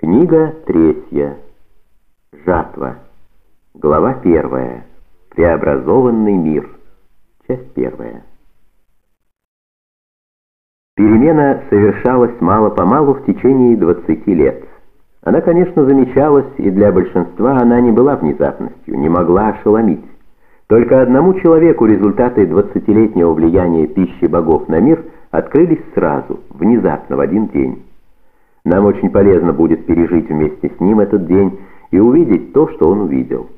Книга третья. Жатва. Глава первая. Преобразованный мир. Часть первая. Перемена совершалась мало-помалу в течение 20 лет. Она, конечно, замечалась, и для большинства она не была внезапностью, не могла ошеломить. Только одному человеку результаты 20-летнего влияния пищи богов на мир открылись сразу, внезапно, в один день. Нам очень полезно будет пережить вместе с ним этот день и увидеть то, что он увидел.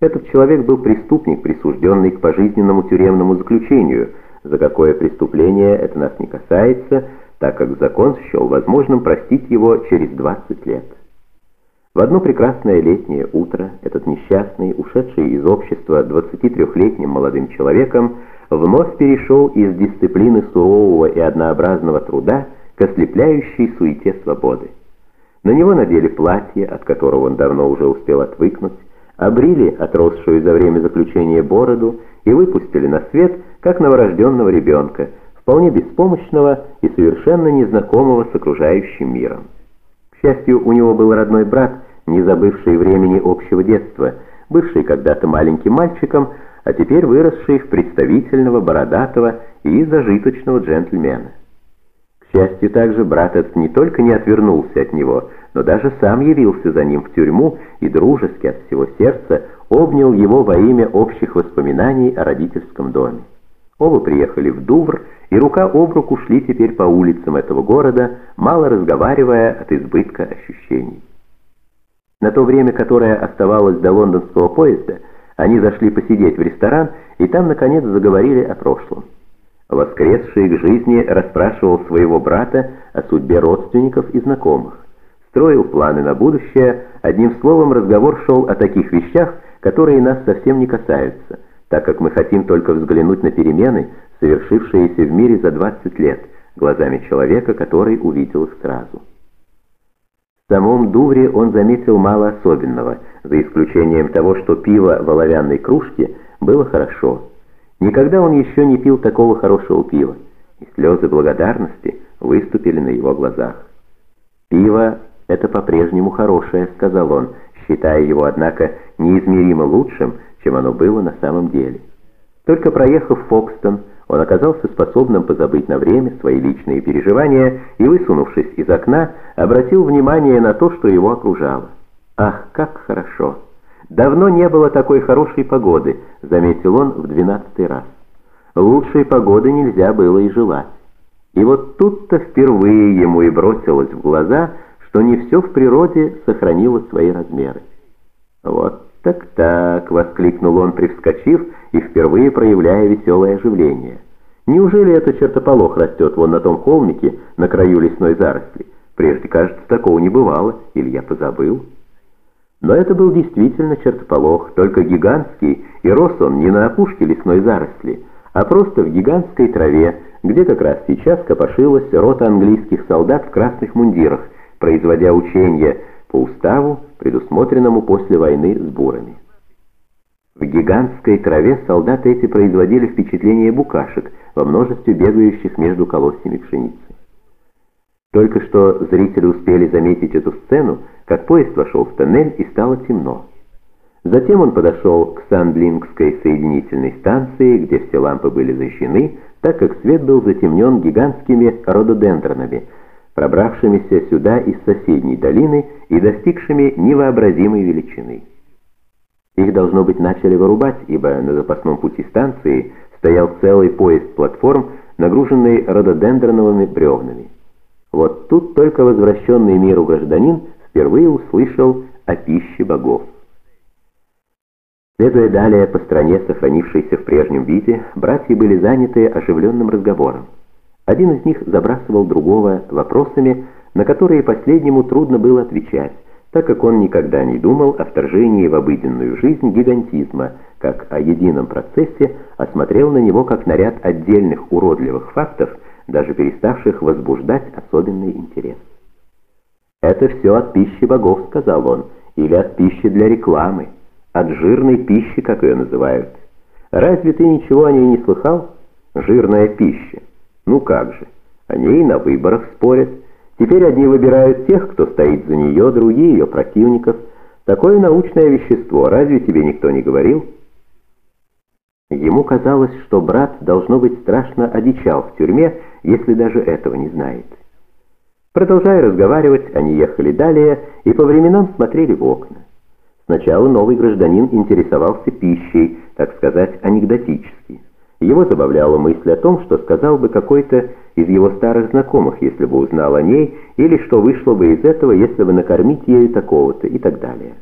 Этот человек был преступник, присужденный к пожизненному тюремному заключению, за какое преступление это нас не касается, так как закон счел возможным простить его через 20 лет. В одно прекрасное летнее утро этот несчастный, ушедший из общества 23-летним молодым человеком, вновь перешел из дисциплины сурового и однообразного труда к ослепляющей суете свободы. На него надели платье, от которого он давно уже успел отвыкнуть, обрили отросшую за время заключения бороду и выпустили на свет, как новорожденного ребенка, вполне беспомощного и совершенно незнакомого с окружающим миром. К счастью, у него был родной брат, не забывший времени общего детства, бывший когда-то маленьким мальчиком, а теперь выросший в представительного, бородатого и зажиточного джентльмена. Счастью, также брат этот не только не отвернулся от него, но даже сам явился за ним в тюрьму и дружески от всего сердца обнял его во имя общих воспоминаний о родительском доме. Оба приехали в Дувр, и рука об руку шли теперь по улицам этого города, мало разговаривая от избытка ощущений. На то время, которое оставалось до лондонского поезда, они зашли посидеть в ресторан, и там, наконец, заговорили о прошлом. Воскресший к жизни расспрашивал своего брата о судьбе родственников и знакомых. Строил планы на будущее, одним словом разговор шел о таких вещах, которые нас совсем не касаются, так как мы хотим только взглянуть на перемены, совершившиеся в мире за 20 лет, глазами человека, который увидел их сразу. В самом Дувре он заметил мало особенного, за исключением того, что пиво в оловянной кружке было хорошо – Никогда он еще не пил такого хорошего пива, и слезы благодарности выступили на его глазах. «Пиво — это по-прежнему хорошее», — сказал он, считая его, однако, неизмеримо лучшим, чем оно было на самом деле. Только проехав Фокстон, он оказался способным позабыть на время свои личные переживания и, высунувшись из окна, обратил внимание на то, что его окружало. «Ах, как хорошо!» «Давно не было такой хорошей погоды», — заметил он в двенадцатый раз. Лучшей погоды нельзя было и желать. И вот тут-то впервые ему и бросилось в глаза, что не все в природе сохранило свои размеры. «Вот так-так», — воскликнул он, привскочив и впервые проявляя веселое оживление. «Неужели это чертополох растет вон на том холмике, на краю лесной заросли? Прежде, кажется, такого не бывало, или я позабыл?» Но это был действительно чертополох, только гигантский, и рос он не на опушке лесной заросли, а просто в гигантской траве, где как раз сейчас копошилась рота английских солдат в красных мундирах, производя учения по уставу, предусмотренному после войны с бурами. В гигантской траве солдаты эти производили впечатление букашек во множестве бегающих между колосьями пшеницы. Только что зрители успели заметить эту сцену, как поезд вошел в тоннель и стало темно. Затем он подошел к Сандлингской соединительной станции, где все лампы были зажжены, так как свет был затемнен гигантскими рододендронами, пробравшимися сюда из соседней долины и достигшими невообразимой величины. Их, должно быть, начали вырубать, ибо на запасном пути станции стоял целый поезд платформ, нагруженный рододендроновыми бревнами. Вот тут только возвращенный миру гражданин впервые услышал о пище богов. Следуя далее по стране, сохранившейся в прежнем виде, братья были заняты оживленным разговором. Один из них забрасывал другого вопросами, на которые последнему трудно было отвечать, так как он никогда не думал о вторжении в обыденную жизнь гигантизма, как о едином процессе, а на него как на ряд отдельных уродливых фактов, даже переставших возбуждать особенный интерес. «Это все от пищи богов», — сказал он, — «или от пищи для рекламы, от жирной пищи, как ее называют. Разве ты ничего о ней не слыхал? Жирная пища. Ну как же, о ней на выборах спорят. Теперь одни выбирают тех, кто стоит за нее, другие ее противников. Такое научное вещество, разве тебе никто не говорил? Ему казалось, что брат, должно быть, страшно одичал в тюрьме, если даже этого не знает. Продолжая разговаривать, они ехали далее и по временам смотрели в окна. Сначала новый гражданин интересовался пищей, так сказать, анекдотически. Его забавляла мысль о том, что сказал бы какой-то из его старых знакомых, если бы узнал о ней, или что вышло бы из этого, если бы накормить ею такого-то и так далее.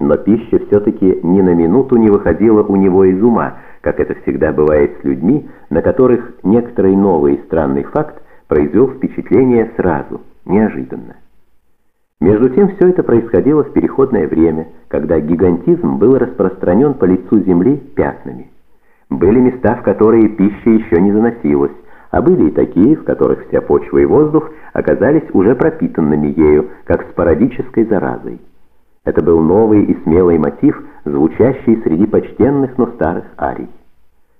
Но пища все-таки ни на минуту не выходила у него из ума, как это всегда бывает с людьми, на которых некоторый новый и странный факт произвел впечатление сразу, неожиданно. Между тем все это происходило в переходное время, когда гигантизм был распространен по лицу Земли пятнами. Были места, в которые пища еще не заносилась, а были и такие, в которых вся почва и воздух оказались уже пропитанными ею, как спорадической заразой. Это был новый и смелый мотив, звучащий среди почтенных, но старых арий.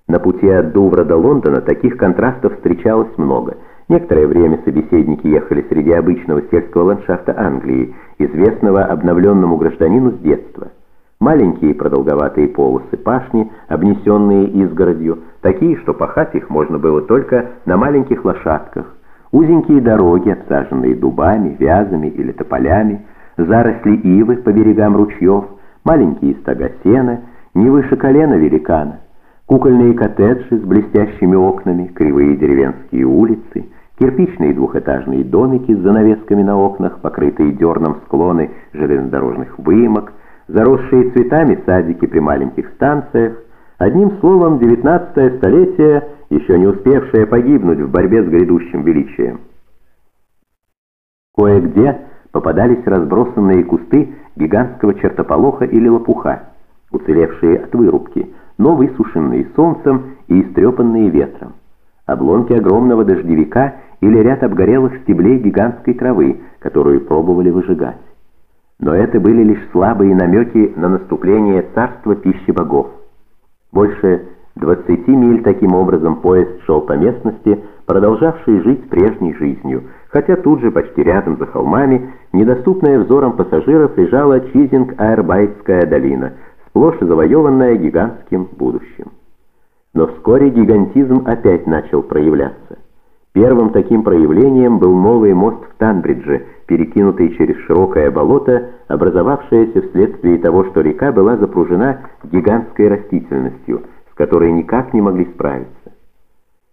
На пути от Дувра до Лондона таких контрастов встречалось много. Некоторое время собеседники ехали среди обычного сельского ландшафта Англии, известного обновленному гражданину с детства – Маленькие продолговатые полосы пашни, обнесенные изгородью, такие, что пахать их можно было только на маленьких лошадках, узенькие дороги, обсаженные дубами, вязами или тополями, заросли ивы по берегам ручьев, маленькие стога сена, не выше колена великана, кукольные коттеджи с блестящими окнами, кривые деревенские улицы, кирпичные двухэтажные домики с занавесками на окнах, покрытые дерном склоны железнодорожных выемок, заросшие цветами садики при маленьких станциях, одним словом, девятнадцатое столетие, еще не успевшее погибнуть в борьбе с грядущим величием. Кое-где попадались разбросанные кусты гигантского чертополоха или лопуха, уцелевшие от вырубки, но высушенные солнцем и истрепанные ветром. Обломки огромного дождевика или ряд обгорелых стеблей гигантской травы, которую пробовали выжигать. Но это были лишь слабые намеки на наступление царства пищи богов. Больше 20 миль таким образом поезд шел по местности, продолжавшей жить прежней жизнью, хотя тут же, почти рядом за холмами, недоступная взором пассажиров лежала Чизинг-Аэрбайтская долина, сплошь завоеванная гигантским будущим. Но вскоре гигантизм опять начал проявляться. Первым таким проявлением был новый мост в Танбридже, перекинутый через широкое болото, образовавшееся вследствие того, что река была запружена гигантской растительностью, с которой никак не могли справиться.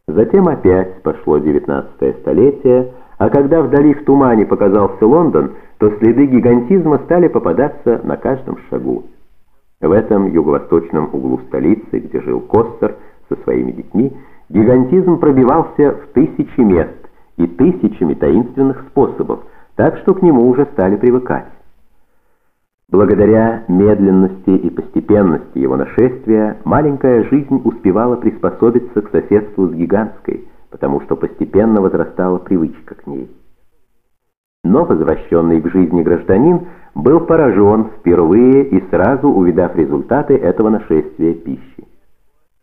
Затем опять пошло девятнадцатое столетие, а когда вдали в тумане показался Лондон, то следы гигантизма стали попадаться на каждом шагу. В этом юго-восточном углу столицы, где жил Костер со своими детьми, Гигантизм пробивался в тысячи мест и тысячами таинственных способов, так что к нему уже стали привыкать. Благодаря медленности и постепенности его нашествия, маленькая жизнь успевала приспособиться к соседству с гигантской, потому что постепенно возрастала привычка к ней. Но возвращенный к жизни гражданин был поражен впервые и сразу увидав результаты этого нашествия пищи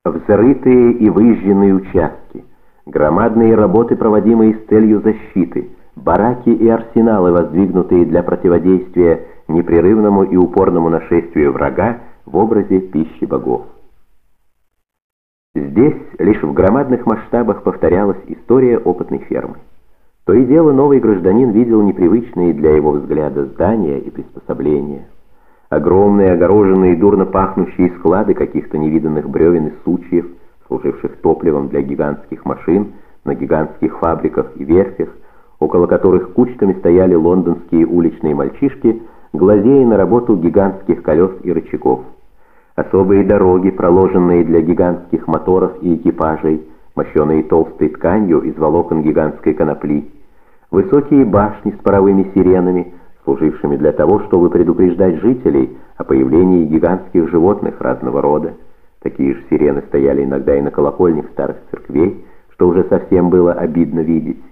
взрытые и выжженные участки, громадные работы, проводимые с целью защиты, бараки и арсеналы, воздвигнутые для противодействия непрерывному и упорному нашествию врага в образе пищи богов. Здесь лишь в громадных масштабах повторялась история опытной фермы. То и дело новый гражданин видел непривычные для его взгляда здания и приспособления – Огромные, огороженные, дурно пахнущие склады каких-то невиданных бревен и сучьев, служивших топливом для гигантских машин на гигантских фабриках и верфях, около которых кучками стояли лондонские уличные мальчишки, глазея на работу гигантских колес и рычагов. Особые дороги, проложенные для гигантских моторов и экипажей, мощеные толстой тканью из волокон гигантской конопли, высокие башни с паровыми сиренами, служившими для того, чтобы предупреждать жителей о появлении гигантских животных разного рода. Такие же сирены стояли иногда и на колокольнях старых церквей, что уже совсем было обидно видеть.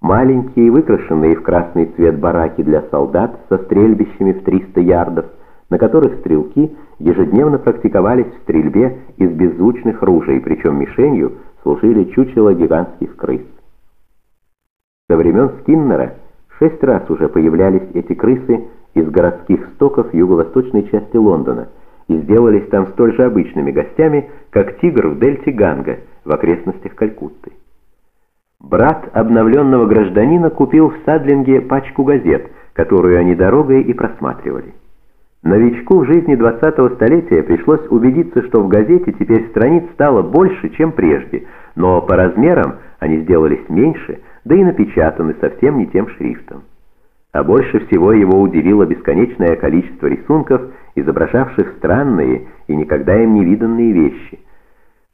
Маленькие, выкрашенные в красный цвет бараки для солдат со стрельбищами в 300 ярдов, на которых стрелки ежедневно практиковались в стрельбе из беззвучных ружей, причем мишенью служили чучело гигантских крыс. Со времен Скиннера Шесть раз уже появлялись эти крысы из городских стоков юго-восточной части Лондона и сделались там столь же обычными гостями, как тигр в дельте Ганга в окрестностях Калькутты. Брат обновленного гражданина купил в Садлинге пачку газет, которую они дорогой и просматривали. Новичку в жизни 20-го столетия пришлось убедиться, что в газете теперь страниц стало больше, чем прежде, но по размерам они сделались меньше, да и напечатаны совсем не тем шрифтом. А больше всего его удивило бесконечное количество рисунков, изображавших странные и никогда им не виданные вещи.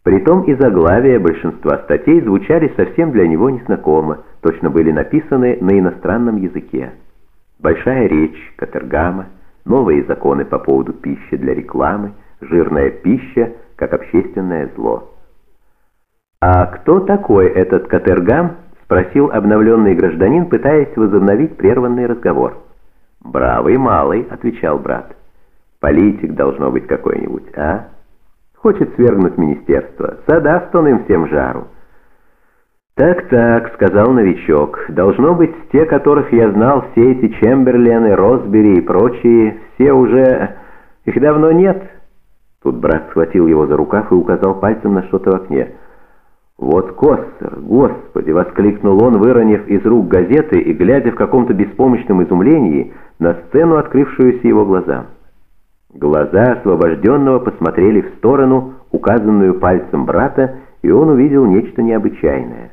Притом и заглавия большинства статей звучали совсем для него незнакомо, точно были написаны на иностранном языке. Большая речь, катергама – новые законы по поводу пищи для рекламы, жирная пища как общественное зло. «А кто такой этот Катергам?» — спросил обновленный гражданин, пытаясь возобновить прерванный разговор. «Бравый малый», — отвечал брат. «Политик должно быть какой-нибудь, а? Хочет свергнуть министерство, задаст он им всем жару». «Так-так», — сказал новичок, — «должно быть, те, которых я знал, все эти Чемберлены, Росбери и прочие, все уже... их давно нет». Тут брат схватил его за рукав и указал пальцем на что-то в окне. «Вот Костер, господи!» — воскликнул он, выронив из рук газеты и глядя в каком-то беспомощном изумлении на сцену, открывшуюся его глазам. Глаза освобожденного посмотрели в сторону, указанную пальцем брата, и он увидел нечто необычайное.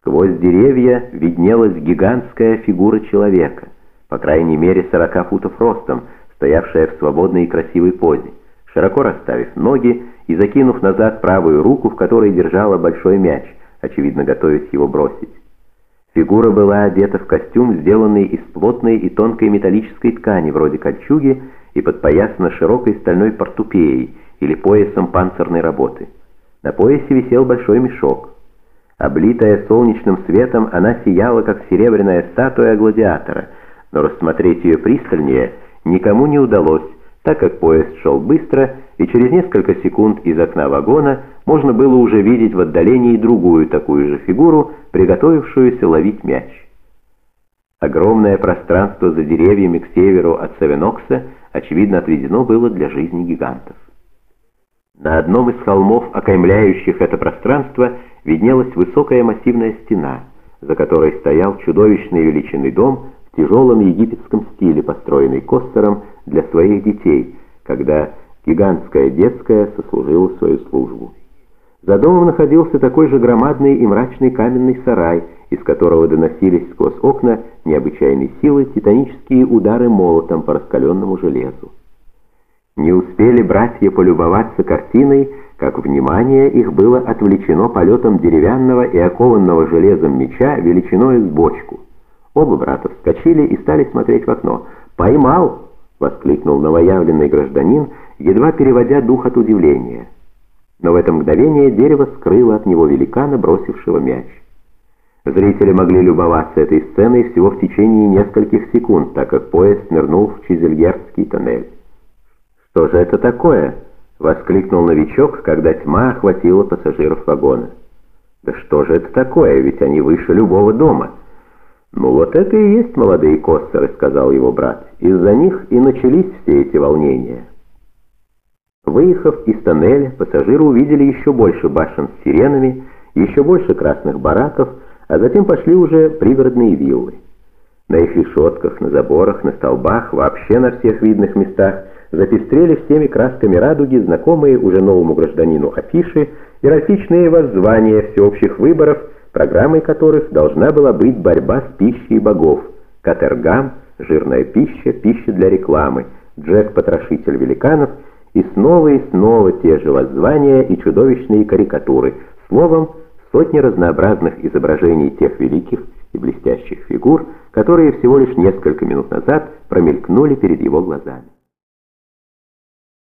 Сквозь деревья виднелась гигантская фигура человека, по крайней мере 40 футов ростом, стоявшая в свободной и красивой позе, широко расставив ноги и закинув назад правую руку, в которой держала большой мяч, очевидно готовясь его бросить. Фигура была одета в костюм, сделанный из плотной и тонкой металлической ткани, вроде кольчуги, и подпоясана широкой стальной портупеей или поясом панцирной работы. На поясе висел большой мешок. Облитая солнечным светом, она сияла, как серебряная статуя гладиатора, но рассмотреть ее пристальнее никому не удалось, так как поезд шел быстро, и через несколько секунд из окна вагона можно было уже видеть в отдалении другую такую же фигуру, приготовившуюся ловить мяч. Огромное пространство за деревьями к северу от Савенокса, очевидно, отведено было для жизни гигантов. На одном из холмов, окаймляющих это пространство, виднелась высокая массивная стена, за которой стоял чудовищный величинный дом в тяжелом египетском стиле, построенный Костером для своих детей, когда гигантская детская сослужила свою службу. За домом находился такой же громадный и мрачный каменный сарай, из которого доносились сквозь окна необычайной силы титанические удары молотом по раскаленному железу. Не успели братья полюбоваться картиной, как внимание их было отвлечено полетом деревянного и окованного железом меча величиной с бочку. Оба брата вскочили и стали смотреть в окно. «Поймал!» — воскликнул новоявленный гражданин, едва переводя дух от удивления. Но в это мгновение дерево скрыло от него великана, бросившего мяч. Зрители могли любоваться этой сценой всего в течение нескольких секунд, так как поезд нырнул в Чизельерский тоннель. «Что же это такое?» — воскликнул новичок, когда тьма охватила пассажиров вагона. «Да что же это такое, ведь они выше любого дома». «Ну вот это и есть молодые костеры», — сказал его брат. «Из-за них и начались все эти волнения». Выехав из тоннеля, пассажиры увидели еще больше башен с сиренами, еще больше красных бараков, а затем пошли уже пригородные виллы. На их решетках, на заборах, на столбах, вообще на всех видных местах запестрели всеми красками радуги знакомые уже новому гражданину афиши, эротичные воззвания всеобщих выборов, программой которых должна была быть борьба с пищей богов, катергам, жирная пища, пища для рекламы, Джек Потрошитель великанов и снова и снова те же воззвания и чудовищные карикатуры, словом, сотни разнообразных изображений тех великих и блестящих фигур, которые всего лишь несколько минут назад промелькнули перед его глазами.